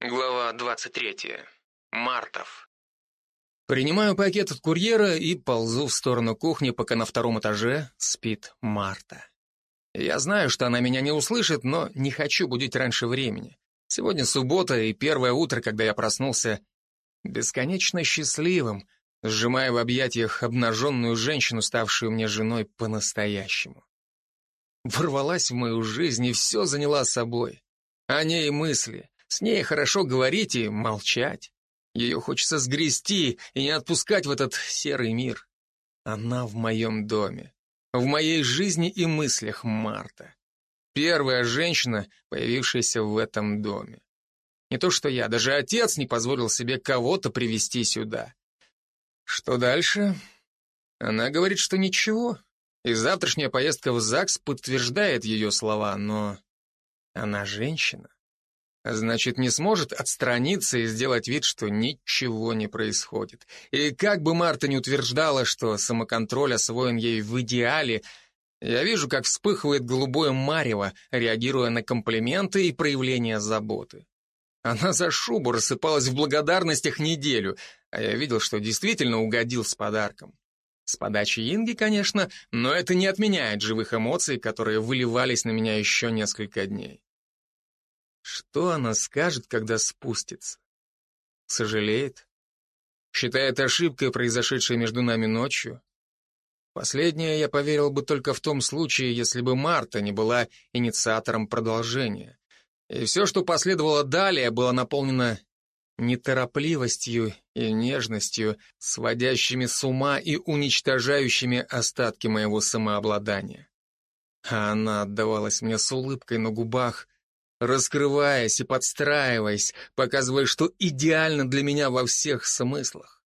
Глава 23. Мартов. Принимаю пакет от курьера и ползу в сторону кухни, пока на втором этаже спит Марта. Я знаю, что она меня не услышит, но не хочу будить раньше времени. Сегодня суббота и первое утро, когда я проснулся бесконечно счастливым, сжимая в объятиях обнаженную женщину, ставшую мне женой по-настоящему. Ворвалась в мою жизнь и все заняла собой. О ней мысли, с ней хорошо говорить и молчать. Ее хочется сгрести и не отпускать в этот серый мир. Она в моем доме. В моей жизни и мыслях Марта. Первая женщина, появившаяся в этом доме. Не то что я, даже отец не позволил себе кого-то привести сюда. Что дальше? Она говорит, что ничего. И завтрашняя поездка в ЗАГС подтверждает ее слова, но она женщина. Значит, не сможет отстраниться и сделать вид, что ничего не происходит. И как бы Марта не утверждала, что самоконтроль освоен ей в идеале, я вижу, как вспыхивает голубое марево, реагируя на комплименты и проявления заботы. Она за шубу рассыпалась в благодарностях неделю, а я видел, что действительно угодил с подарком. С подачи Инги, конечно, но это не отменяет живых эмоций, которые выливались на меня еще несколько дней. Что она скажет, когда спустится? Сожалеет? Считает ошибкой, произошедшей между нами ночью? Последнее я поверил бы только в том случае, если бы Марта не была инициатором продолжения. И все, что последовало далее, было наполнено неторопливостью и нежностью, сводящими с ума и уничтожающими остатки моего самообладания. А она отдавалась мне с улыбкой на губах, раскрываясь и подстраиваясь, показывая, что идеально для меня во всех смыслах.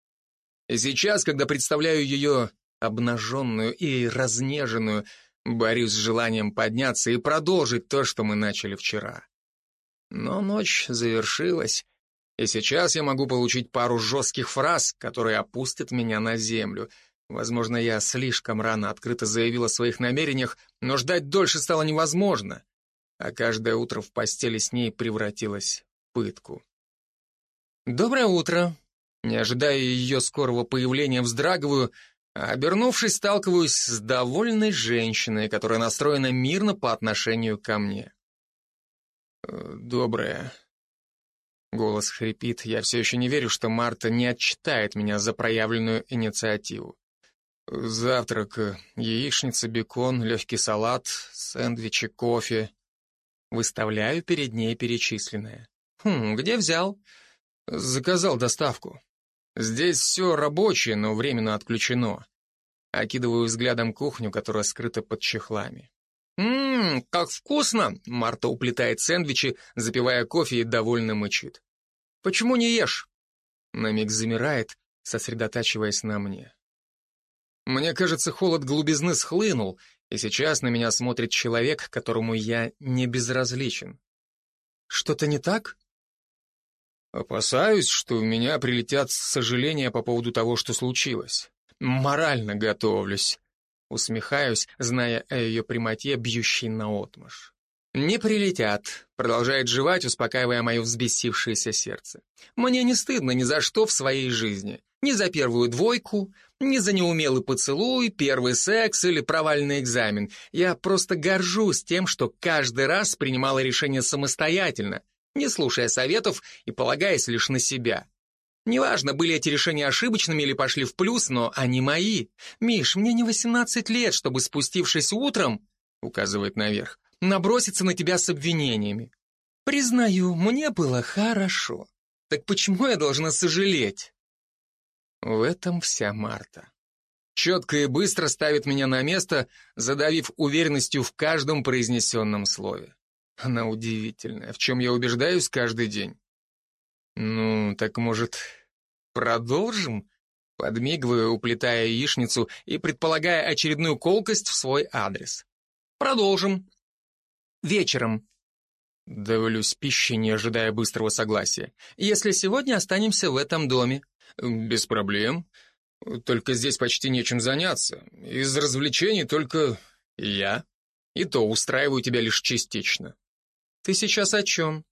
И сейчас, когда представляю ее обнаженную и разнеженную, борюсь с желанием подняться и продолжить то, что мы начали вчера. Но ночь завершилась, и сейчас я могу получить пару жестких фраз, которые опустят меня на землю. Возможно, я слишком рано открыто заявил о своих намерениях, но ждать дольше стало невозможно а каждое утро в постели с ней превратилось в пытку. «Доброе утро!» Не ожидая ее скорого появления, вздрагиваю, а обернувшись, сталкиваюсь с довольной женщиной, которая настроена мирно по отношению ко мне. «Э, «Доброе». Голос хрипит, я все еще не верю, что Марта не отчитает меня за проявленную инициативу. Завтрак, яичница, бекон, легкий салат, сэндвичи, кофе. Выставляю перед ней перечисленное. Хм, где взял? Заказал доставку. Здесь все рабочее, но временно отключено. Окидываю взглядом кухню, которая скрыта под чехлами. «Ммм, как вкусно!» Марта уплетает сэндвичи, запивая кофе и довольно мычит. «Почему не ешь?» На миг замирает, сосредотачиваясь на мне. Мне кажется, холод глубизны схлынул, и сейчас на меня смотрит человек, которому я не безразличен. Что-то не так? Опасаюсь, что у меня прилетят сожаления по поводу того, что случилось. Морально готовлюсь. Усмехаюсь, зная о ее прямоте, бьющей наотмашь. «Не прилетят», — продолжает жевать, успокаивая мое взбесившееся сердце. «Мне не стыдно ни за что в своей жизни. Ни за первую двойку, ни за неумелый поцелуй, первый секс или провальный экзамен. Я просто горжусь тем, что каждый раз принимала решение самостоятельно, не слушая советов и полагаясь лишь на себя. Неважно, были эти решения ошибочными или пошли в плюс, но они мои. Миш, мне не 18 лет, чтобы, спустившись утром, указывает наверх, наброситься на тебя с обвинениями. Признаю, мне было хорошо. Так почему я должна сожалеть? В этом вся Марта. Четко и быстро ставит меня на место, задавив уверенностью в каждом произнесенном слове. Она удивительная, в чем я убеждаюсь каждый день. Ну, так может, продолжим? Подмигиваю, уплетая яичницу и предполагая очередную колкость в свой адрес. Продолжим. Вечером. Давлюсь пищей, не ожидая быстрого согласия. Если сегодня останемся в этом доме. «Без проблем. Только здесь почти нечем заняться. Из развлечений только я. И то устраиваю тебя лишь частично». «Ты сейчас о чем?»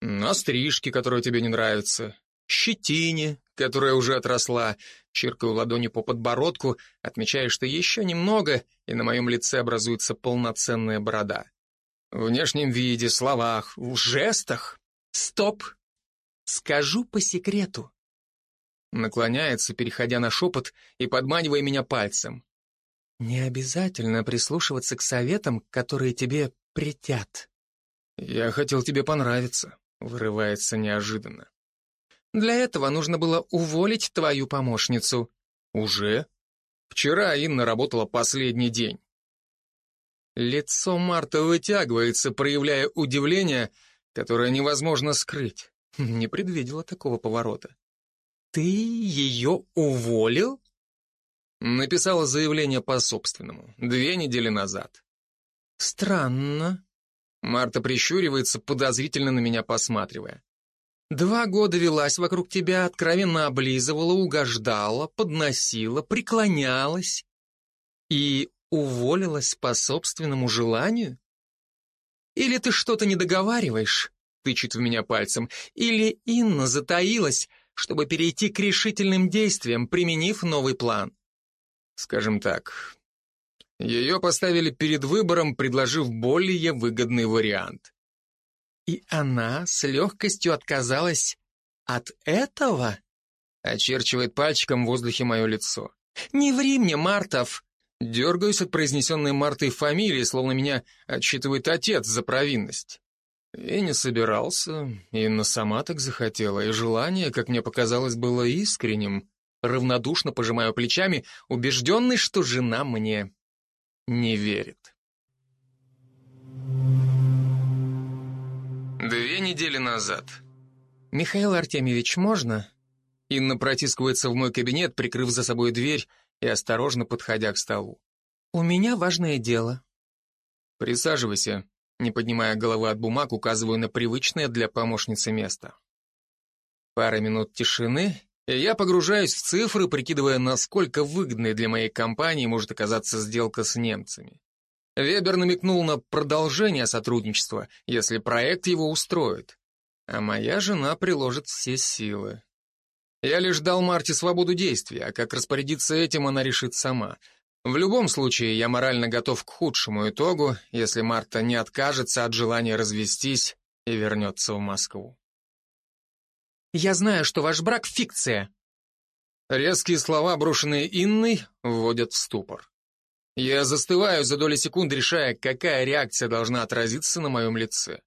На стрижке, которая тебе не нравится, щетине, которая уже отросла, чиркаю ладони по подбородку, отмечая, что еще немного, и на моем лице образуется полноценная борода. В внешнем виде, словах, в жестах. Стоп! Скажу по секрету. Наклоняется, переходя на шепот и подманивая меня пальцем. Не обязательно прислушиваться к советам, которые тебе претят. Я хотел тебе понравиться, вырывается неожиданно. Для этого нужно было уволить твою помощницу. Уже? Вчера Инна работала последний день. Лицо Марта вытягивается, проявляя удивление, которое невозможно скрыть. Не предвидела такого поворота. Ты ее уволил? Написала заявление по собственному, две недели назад. Странно. Марта прищуривается, подозрительно на меня посматривая. Два года велась вокруг тебя, откровенно облизывала, угождала, подносила, преклонялась. И уволилась по собственному желанию? Или ты что-то не договариваешь? Тычет в меня пальцем. Или Инна затаилась, чтобы перейти к решительным действиям, применив новый план? Скажем так, ее поставили перед выбором, предложив более выгодный вариант. И она с легкостью отказалась от этого? Очерчивает пальчиком в воздухе мое лицо. Не ври мне, Мартов! Дергаюсь от произнесенной Мартой фамилии, словно меня отчитывает отец за провинность. И не собирался, Инна сама так захотела, и желание, как мне показалось, было искренним. Равнодушно пожимаю плечами, убежденный, что жена мне не верит. Две недели назад. «Михаил Артемьевич, можно?» Инна протискивается в мой кабинет, прикрыв за собой дверь и осторожно подходя к столу. «У меня важное дело». «Присаживайся», не поднимая головы от бумаг, указываю на привычное для помощницы место. Пара минут тишины, и я погружаюсь в цифры, прикидывая, насколько выгодной для моей компании может оказаться сделка с немцами. Вебер намекнул на продолжение сотрудничества, если проект его устроит. А моя жена приложит все силы. Я лишь дал Марте свободу действий, а как распорядиться этим она решит сама. В любом случае, я морально готов к худшему итогу, если Марта не откажется от желания развестись и вернется в Москву. «Я знаю, что ваш брак — фикция». Резкие слова, брошенные Инной, вводят в ступор. Я застываю за доли секунд, решая, какая реакция должна отразиться на моем лице.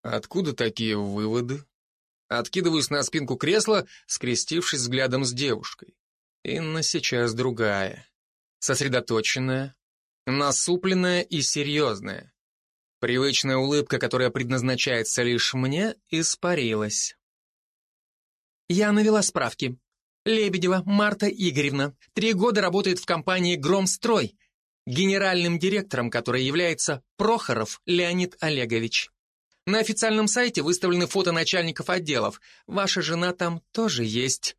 Откуда такие выводы? Откидываюсь на спинку кресла, скрестившись взглядом с девушкой. Инна сейчас другая. Сосредоточенная, насупленная и серьезная. Привычная улыбка, которая предназначается лишь мне, испарилась. Я навела справки. Лебедева Марта Игоревна. Три года работает в компании «Громстрой», генеральным директором которой является Прохоров Леонид Олегович. На официальном сайте выставлены фото начальников отделов. Ваша жена там тоже есть.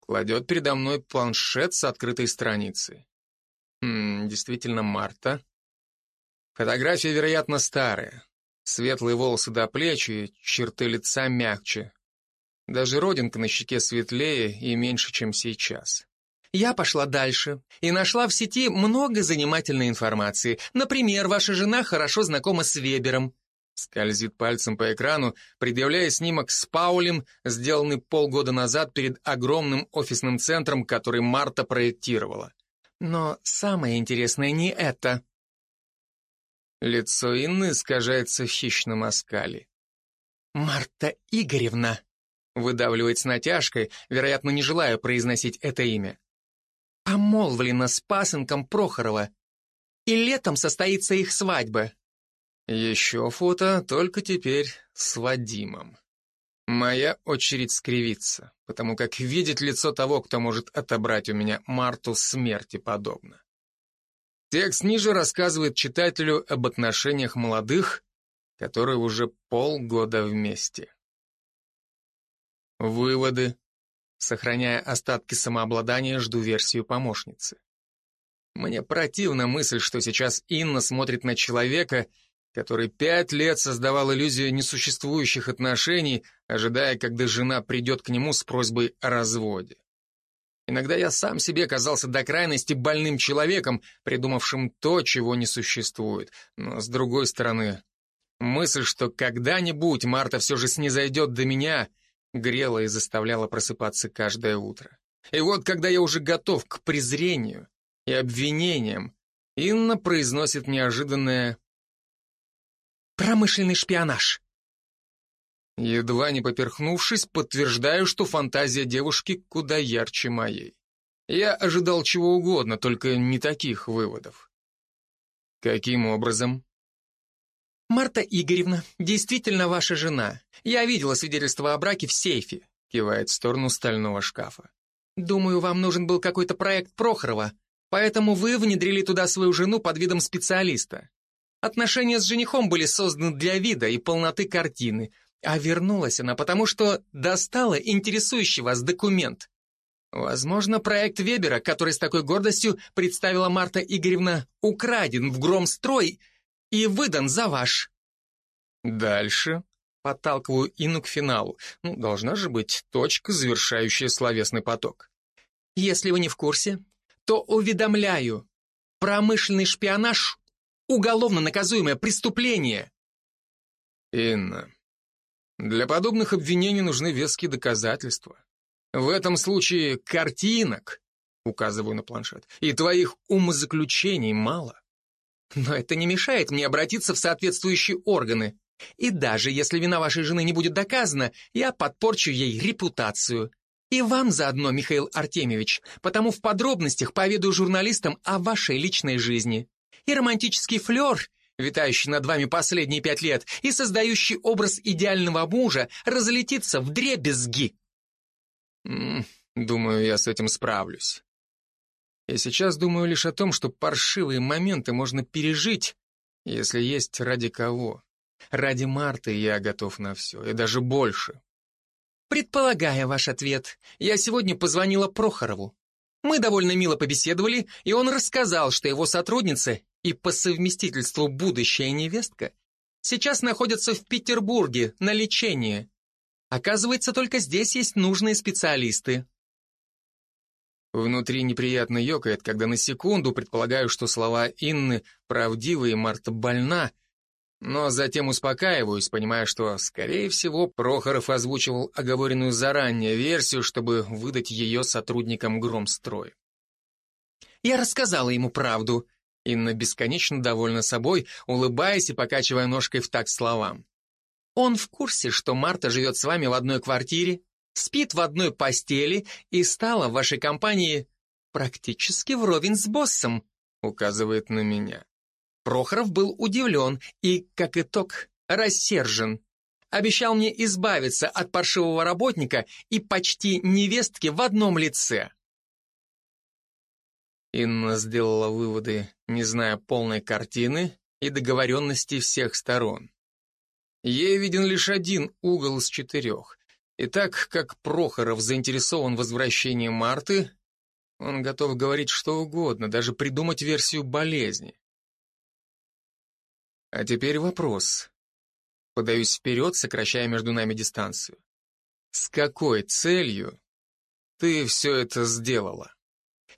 Кладет передо мной планшет с открытой страницей. Хм, действительно, Марта. Фотография, вероятно, старая. Светлые волосы до плеч и черты лица мягче. Даже родинка на щеке светлее и меньше, чем сейчас. Я пошла дальше и нашла в сети много занимательной информации. Например, ваша жена хорошо знакома с Вебером. Скользит пальцем по экрану, предъявляя снимок с Паулем, сделанный полгода назад перед огромным офисным центром, который Марта проектировала. Но самое интересное не это. Лицо Инны искажается в хищном оскале. «Марта Игоревна!» Выдавливает с натяжкой, вероятно, не желая произносить это имя. Помолвлена с пасынком Прохорова. И летом состоится их свадьба. Еще фото, только теперь с Вадимом. Моя очередь скривиться, потому как видеть лицо того, кто может отобрать у меня Марту смерти подобно. Текст ниже рассказывает читателю об отношениях молодых, которые уже полгода вместе. Выводы. Сохраняя остатки самообладания, жду версию помощницы. Мне противна мысль, что сейчас Инна смотрит на человека, который пять лет создавал иллюзию несуществующих отношений, ожидая, когда жена придет к нему с просьбой о разводе. Иногда я сам себе казался до крайности больным человеком, придумавшим то, чего не существует. Но, с другой стороны, мысль, что когда-нибудь Марта все же снизойдет до меня, грела и заставляла просыпаться каждое утро. И вот, когда я уже готов к презрению и обвинениям, Инна произносит неожиданное «промышленный шпионаж». Едва не поперхнувшись, подтверждаю, что фантазия девушки куда ярче моей. Я ожидал чего угодно, только не таких выводов. Каким образом? Марта Игоревна действительно ваша жена. Я видела свидетельство о браке в сейфе, кивает в сторону стального шкафа. Думаю, вам нужен был какой-то проект Прохорова, поэтому вы внедрили туда свою жену под видом специалиста. Отношения с женихом были созданы для вида и полноты картины, а вернулась она потому, что достала интересующий вас документ. Возможно, проект Вебера, который с такой гордостью представила Марта Игоревна, украден в громстрой и выдан за ваш. Дальше подталкиваю Инну к финалу. Ну, должна же быть точка, завершающая словесный поток. Если вы не в курсе, то уведомляю. Промышленный шпионаж — уголовно наказуемое преступление. Инна, для подобных обвинений нужны веские доказательства. В этом случае картинок, указываю на планшет, и твоих умозаключений мало. Но это не мешает мне обратиться в соответствующие органы. И даже если вина вашей жены не будет доказана, я подпорчу ей репутацию. И вам заодно, Михаил Артемьевич, потому в подробностях поведаю журналистам о вашей личной жизни. И романтический флер витающий над вами последние пять лет и создающий образ идеального мужа, разлетится в дребезги. Думаю, я с этим справлюсь. Я сейчас думаю лишь о том, что паршивые моменты можно пережить, если есть ради кого. Ради Марты я готов на все, и даже больше. Предполагая ваш ответ, я сегодня позвонила Прохорову. Мы довольно мило побеседовали, и он рассказал, что его сотрудница и по совместительству будущая невестка сейчас находятся в Петербурге на лечении. Оказывается, только здесь есть нужные специалисты. Внутри неприятно ёкает, когда на секунду предполагаю, что слова Инны правдивы и Марта больна, но затем успокаиваюсь, понимая, что, скорее всего, Прохоров озвучивал оговоренную заранее версию, чтобы выдать ее сотрудникам Громстрой. Я рассказала ему правду, Инна бесконечно довольна собой, улыбаясь и покачивая ножкой в такт словам. Он в курсе, что Марта живет с вами в одной квартире, спит в одной постели и стала в вашей компании практически вровень с боссом, указывает на меня. Прохоров был удивлен и, как итог, рассержен. Обещал мне избавиться от паршивого работника и почти невестки в одном лице. Инна сделала выводы, не зная полной картины и договоренности всех сторон. Ей виден лишь один угол из четырех. И так как Прохоров заинтересован в возвращении Марты, он готов говорить что угодно, даже придумать версию болезни. А теперь вопрос. Подаюсь вперед, сокращая между нами дистанцию. С какой целью ты все это сделала?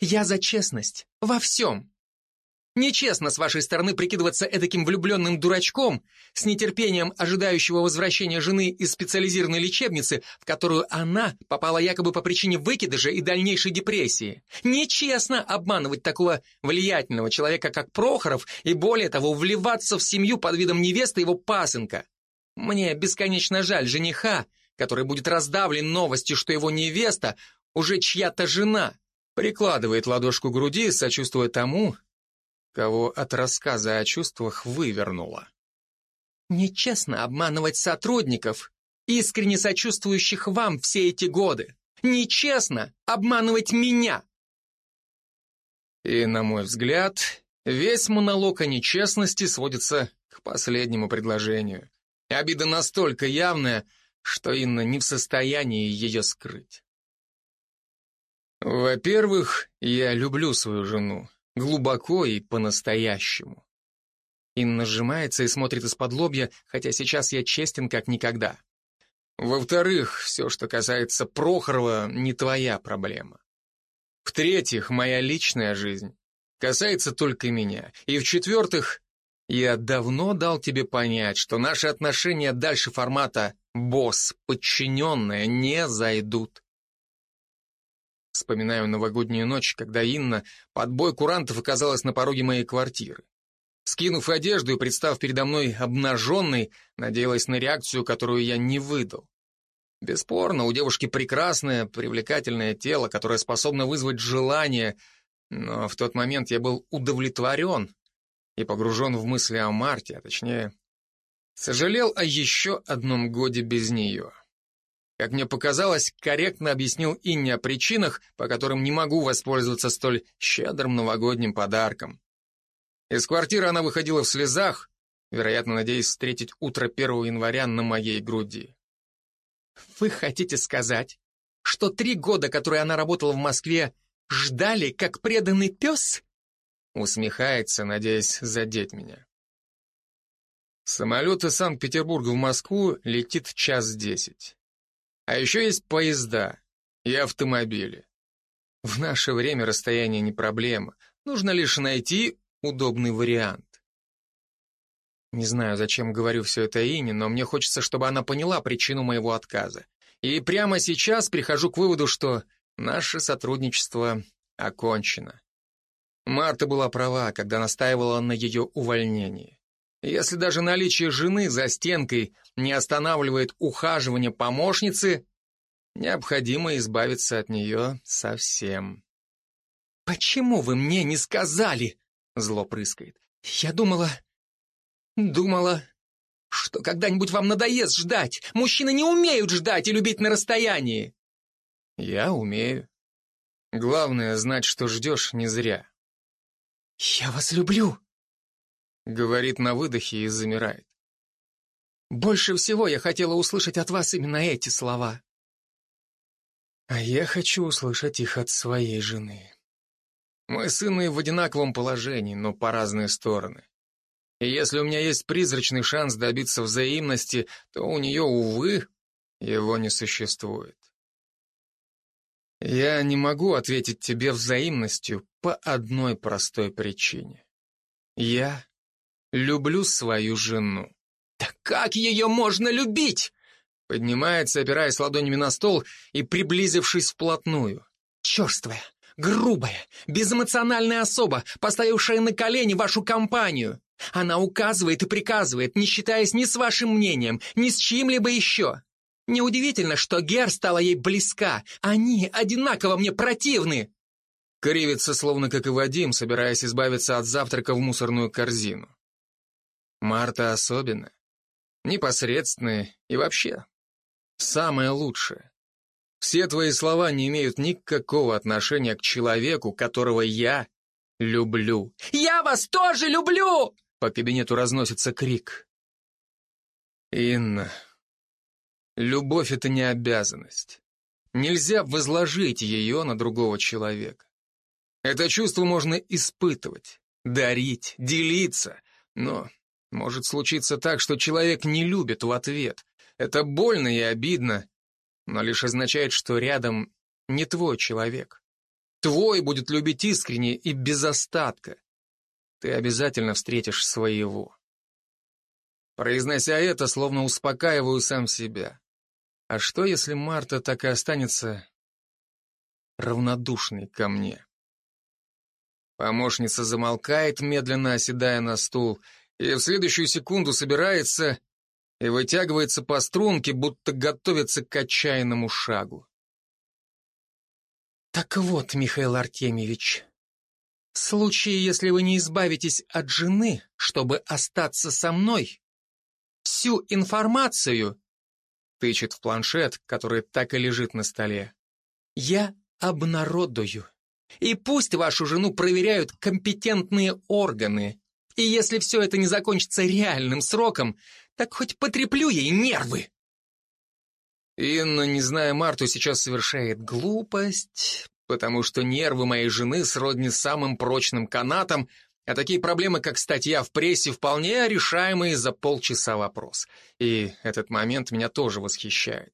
Я за честность. Во всем. Нечестно с вашей стороны прикидываться эдаким влюбленным дурачком, с нетерпением ожидающего возвращения жены из специализированной лечебницы, в которую она попала якобы по причине выкидыша и дальнейшей депрессии. Нечестно обманывать такого влиятельного человека, как Прохоров, и более того, вливаться в семью под видом невесты его пасынка. Мне бесконечно жаль жениха, который будет раздавлен новостью, что его невеста уже чья-то жена. Прикладывает ладошку к груди, сочувствуя тому, кого от рассказа о чувствах вывернуло. Нечестно обманывать сотрудников, искренне сочувствующих вам все эти годы. Нечестно обманывать меня. И, на мой взгляд, весь монолог о нечестности сводится к последнему предложению. Обида настолько явная, что Инна не в состоянии ее скрыть. Во-первых, я люблю свою жену, глубоко и по-настоящему. Инна сжимается и смотрит из-под лобья, хотя сейчас я честен как никогда. Во-вторых, все, что касается Прохорова, не твоя проблема. В-третьих, моя личная жизнь касается только меня. И в-четвертых, я давно дал тебе понять, что наши отношения дальше формата «босс», «подчиненная» не зайдут. Вспоминаю новогоднюю ночь, когда Инна под бой курантов оказалась на пороге моей квартиры. Скинув одежду и представ передо мной обнаженной, надеялась на реакцию, которую я не выдал. Бесспорно, у девушки прекрасное, привлекательное тело, которое способно вызвать желание, но в тот момент я был удовлетворен и погружен в мысли о Марте, а точнее, сожалел о еще одном годе без нее. Как мне показалось, корректно объяснил Инне о причинах, по которым не могу воспользоваться столь щедрым новогодним подарком. Из квартиры она выходила в слезах, вероятно, надеясь встретить утро 1 января на моей груди. «Вы хотите сказать, что три года, которые она работала в Москве, ждали, как преданный пес?» Усмехается, надеясь задеть меня. Самолет из Санкт-Петербурга в Москву летит час десять. А еще есть поезда и автомобили. В наше время расстояние не проблема. Нужно лишь найти удобный вариант. Не знаю, зачем говорю все это Ине, но мне хочется, чтобы она поняла причину моего отказа. И прямо сейчас прихожу к выводу, что наше сотрудничество окончено. Марта была права, когда настаивала на ее увольнении. Если даже наличие жены за стенкой не останавливает ухаживание помощницы, необходимо избавиться от нее совсем. «Почему вы мне не сказали?» Зло прыскает. Я думала... Думала, что когда-нибудь вам надоест ждать. Мужчины не умеют ждать и любить на расстоянии. Я умею. Главное знать, что ждешь не зря. Я вас люблю. Говорит на выдохе и замирает. Больше всего я хотела услышать от вас именно эти слова. А я хочу услышать их от своей жены. Мы с Инной в одинаковом положении, но по разные стороны. И если у меня есть призрачный шанс добиться взаимности, то у нее, увы, его не существует. Я не могу ответить тебе взаимностью по одной простой причине. Я люблю свою жену. Да как ее можно любить? Поднимается, опираясь ладонями на стол и приблизившись вплотную. Черствая, грубая, безэмоциональная особа, поставившая на колени вашу компанию. Она указывает и приказывает, не считаясь ни с вашим мнением, ни с чьим-либо еще. Неудивительно, что Гер стала ей близка. Они одинаково мне противны. Кривится, словно как и Вадим, собираясь избавиться от завтрака в мусорную корзину. Марта особенно. Непосредственная и вообще самое лучшее. Все твои слова не имеют никакого отношения к человеку, которого я люблю. «Я вас тоже люблю!» По кабинету разносится крик. Инна, любовь — это не обязанность. Нельзя возложить ее на другого человека. Это чувство можно испытывать, дарить, делиться, но может случиться так, что человек не любит в ответ. Это больно и обидно, но лишь означает, что рядом не твой человек. Твой будет любить искренне и без остатка. Ты обязательно встретишь своего. Произнося это, словно успокаиваю сам себя. А что, если Марта так и останется равнодушной ко мне? Помощница замолкает, медленно оседая на стул, и в следующую секунду собирается и вытягивается по струнке, будто готовится к отчаянному шагу. Так вот, Михаил Артемьевич, в случае, если вы не избавитесь от жены, чтобы остаться со мной, всю информацию, тычет в планшет, который так и лежит на столе, я обнародую. И пусть вашу жену проверяют компетентные органы. И если все это не закончится реальным сроком, так хоть потреплю ей нервы. Инна, не зная Марту, сейчас совершает глупость, потому что нервы моей жены сродни самым прочным канатам, А такие проблемы, как статья в прессе, вполне решаемые за полчаса вопрос. И этот момент меня тоже восхищает.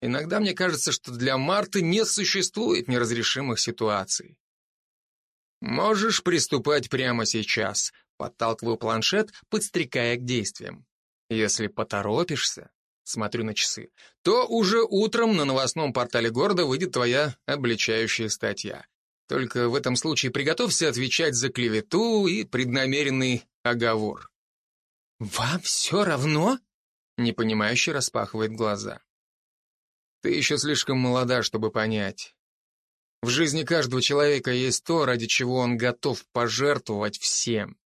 Иногда мне кажется, что для Марты не существует неразрешимых ситуаций. «Можешь приступать прямо сейчас», — подталкиваю планшет, подстрекая к действиям. «Если поторопишься, смотрю на часы, то уже утром на новостном портале города выйдет твоя обличающая статья. Только в этом случае приготовься отвечать за клевету и преднамеренный оговор». «Вам все равно?» — непонимающе распахивает глаза. «Ты еще слишком молода, чтобы понять. В жизни каждого человека есть то, ради чего он готов пожертвовать всем.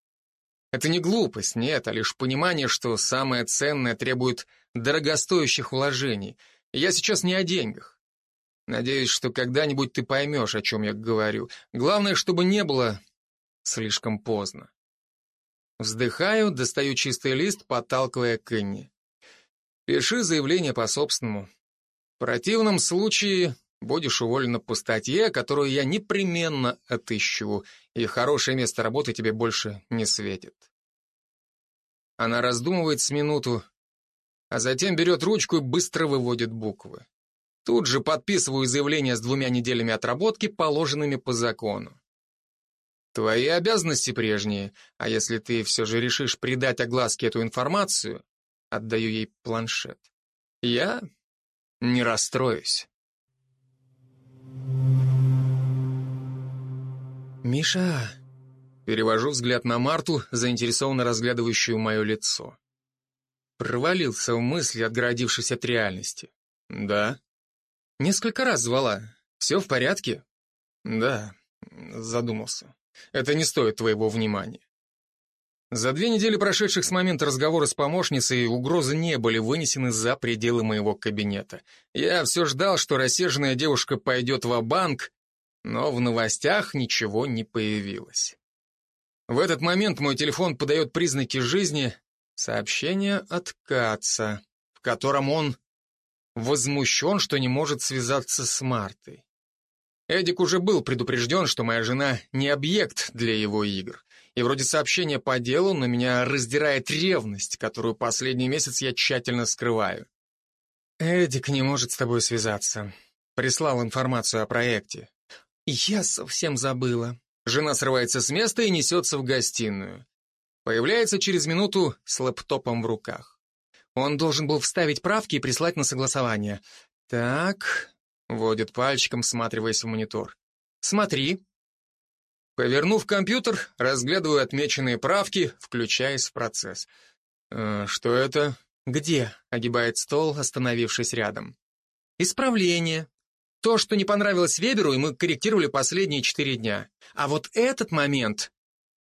Это не глупость, нет, а лишь понимание, что самое ценное требует дорогостоящих вложений. я сейчас не о деньгах. Надеюсь, что когда-нибудь ты поймешь, о чем я говорю. Главное, чтобы не было слишком поздно. Вздыхаю, достаю чистый лист, подталкивая Кенни. Пиши заявление по собственному. В противном случае Будешь уволена по статье, которую я непременно отыщу, и хорошее место работы тебе больше не светит. Она раздумывает с минуту, а затем берет ручку и быстро выводит буквы. Тут же подписываю заявление с двумя неделями отработки, положенными по закону. Твои обязанности прежние, а если ты все же решишь придать огласке эту информацию, отдаю ей планшет. Я не расстроюсь. «Миша...» Перевожу взгляд на Марту, заинтересованно разглядывающую мое лицо. Провалился в мысли, отгородившись от реальности. «Да». «Несколько раз звала. Все в порядке?» «Да», задумался. «Это не стоит твоего внимания». За две недели, прошедших с момента разговора с помощницей, угрозы не были вынесены за пределы моего кабинета. Я все ждал, что рассерженная девушка пойдет в банк но в новостях ничего не появилось. В этот момент мой телефон подает признаки жизни, сообщение от Каца, в котором он возмущен, что не может связаться с Мартой. Эдик уже был предупрежден, что моя жена не объект для его игр. И вроде сообщения по делу, но меня раздирает ревность, которую последний месяц я тщательно скрываю. Эдик не может с тобой связаться. Прислал информацию о проекте. «Я совсем забыла». Жена срывается с места и несется в гостиную. Появляется через минуту с лэптопом в руках. Он должен был вставить правки и прислать на согласование. «Так...» — водит пальчиком, всматриваясь в монитор. «Смотри». Повернув компьютер, разглядываю отмеченные правки, включаясь в процесс. «Э, «Что это?» «Где?» — огибает стол, остановившись рядом. «Исправление. То, что не понравилось Веберу, и мы корректировали последние четыре дня. А вот этот момент,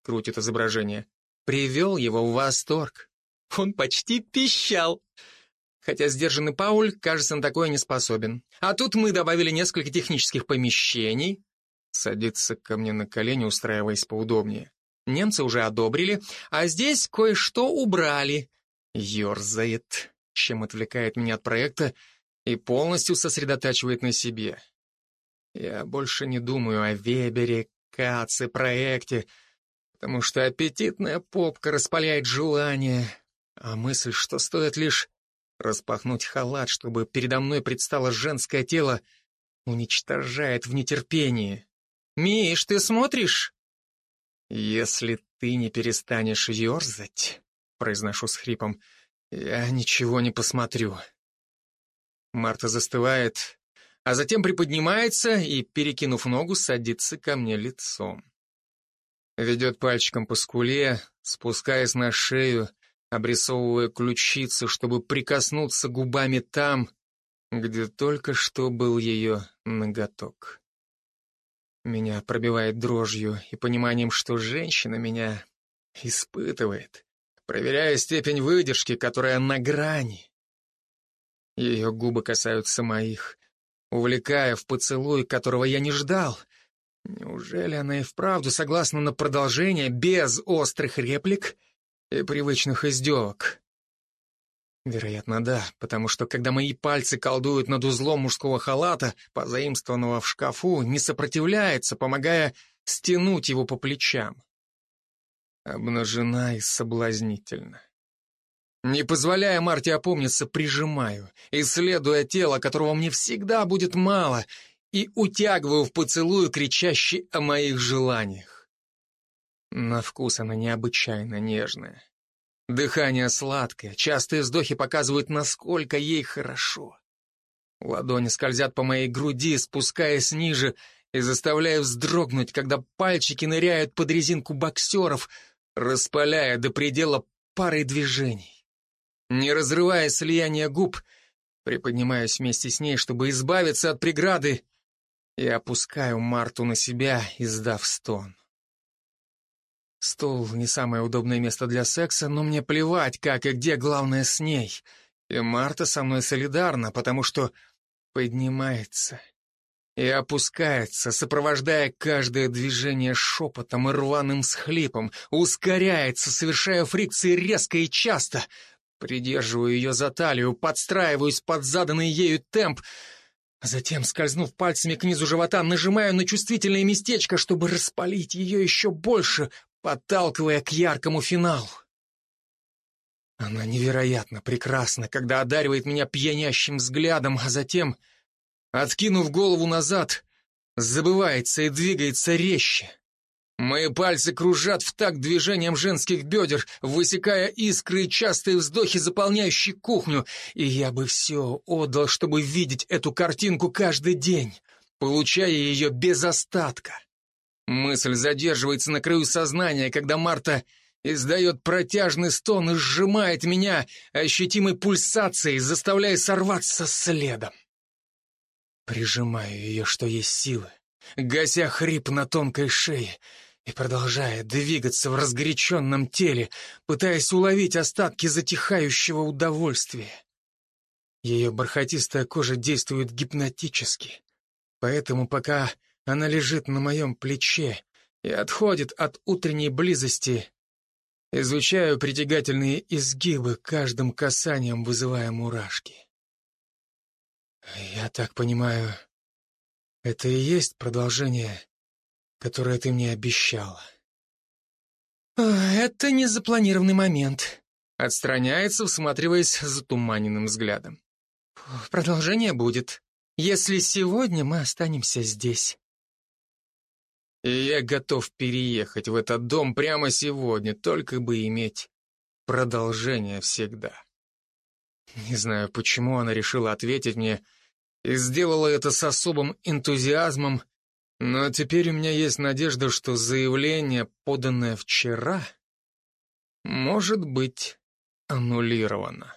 крутит изображение, привел его в восторг. Он почти пищал. Хотя сдержанный Пауль, кажется, на такое не способен. А тут мы добавили несколько технических помещений. Садится ко мне на колени, устраиваясь поудобнее. Немцы уже одобрили, а здесь кое-что убрали. Ёрзает, чем отвлекает меня от проекта, и полностью сосредотачивает на себе. Я больше не думаю о Вебере, Каце, проекте, потому что аппетитная попка распаляет желание, а мысль, что стоит лишь распахнуть халат, чтобы передо мной предстало женское тело, уничтожает в нетерпении. «Миш, ты смотришь?» «Если ты не перестанешь ерзать», — произношу с хрипом, — «я ничего не посмотрю». Марта застывает, а затем приподнимается и, перекинув ногу, садится ко мне лицом. Ведет пальчиком по скуле, спускаясь на шею, обрисовывая ключицы, чтобы прикоснуться губами там, где только что был ее ноготок. Меня пробивает дрожью и пониманием, что женщина меня испытывает, проверяя степень выдержки, которая на грани. Ее губы касаются моих, увлекая в поцелуй, которого я не ждал. Неужели она и вправду согласна на продолжение без острых реплик и привычных издевок? Вероятно, да, потому что когда мои пальцы колдуют над узлом мужского халата, позаимствованного в шкафу, не сопротивляется, помогая стянуть его по плечам. обнажена и соблазнительна. Не позволяя Марте опомниться, прижимаю, исследуя тело, которого мне всегда будет мало, и утягиваю в поцелую, кричащий о моих желаниях. На вкус она необычайно нежная. Дыхание сладкое, частые вздохи показывают, насколько ей хорошо. Ладони скользят по моей груди, спускаясь ниже, и заставляя вздрогнуть, когда пальчики ныряют под резинку боксеров, распаляя до предела парой движений. Не разрывая слияние губ, приподнимаюсь вместе с ней, чтобы избавиться от преграды, и опускаю Марту на себя, издав стон. Стул — не самое удобное место для секса, но мне плевать, как и где, главное с ней. И Марта со мной солидарна, потому что поднимается и опускается, сопровождая каждое движение шепотом и рваным схлипом, ускоряется, совершая фрикции резко и часто. Придерживаю ее за талию, подстраиваюсь под заданный ею темп, затем, скользнув пальцами к низу живота, нажимаю на чувствительное местечко, чтобы распалить ее еще больше, подталкивая к яркому финалу. Она невероятно прекрасна, когда одаривает меня пьянящим взглядом, а затем, откинув голову назад, забывается и двигается резче. Мои пальцы кружат в такт движением женских бедер, высекая искры и частые вздохи, заполняющие кухню, и я бы все отдал, чтобы видеть эту картинку каждый день, получая ее без остатка. Мысль задерживается на краю сознания, когда Марта издает протяжный стон и сжимает меня ощутимой пульсацией, заставляя сорваться следом. Прижимаю ее, что есть силы, гася хрип на тонкой шее и продолжая двигаться в разгоряченном теле, пытаясь уловить остатки затихающего удовольствия. Ее бархатистая кожа действует гипнотически, поэтому пока она лежит на моем плече и отходит от утренней близости. Изучаю притягательные изгибы, каждым касанием вызывая мурашки. Я так понимаю, это и есть продолжение, которое ты мне обещала. Это не запланированный момент. Отстраняется, всматриваясь затуманенным взглядом. Продолжение будет, если сегодня мы останемся здесь. И я готов переехать в этот дом прямо сегодня, только бы иметь продолжение всегда. Не знаю, почему она решила ответить мне и сделала это с особым энтузиазмом, но теперь у меня есть надежда, что заявление, поданное вчера, может быть аннулировано.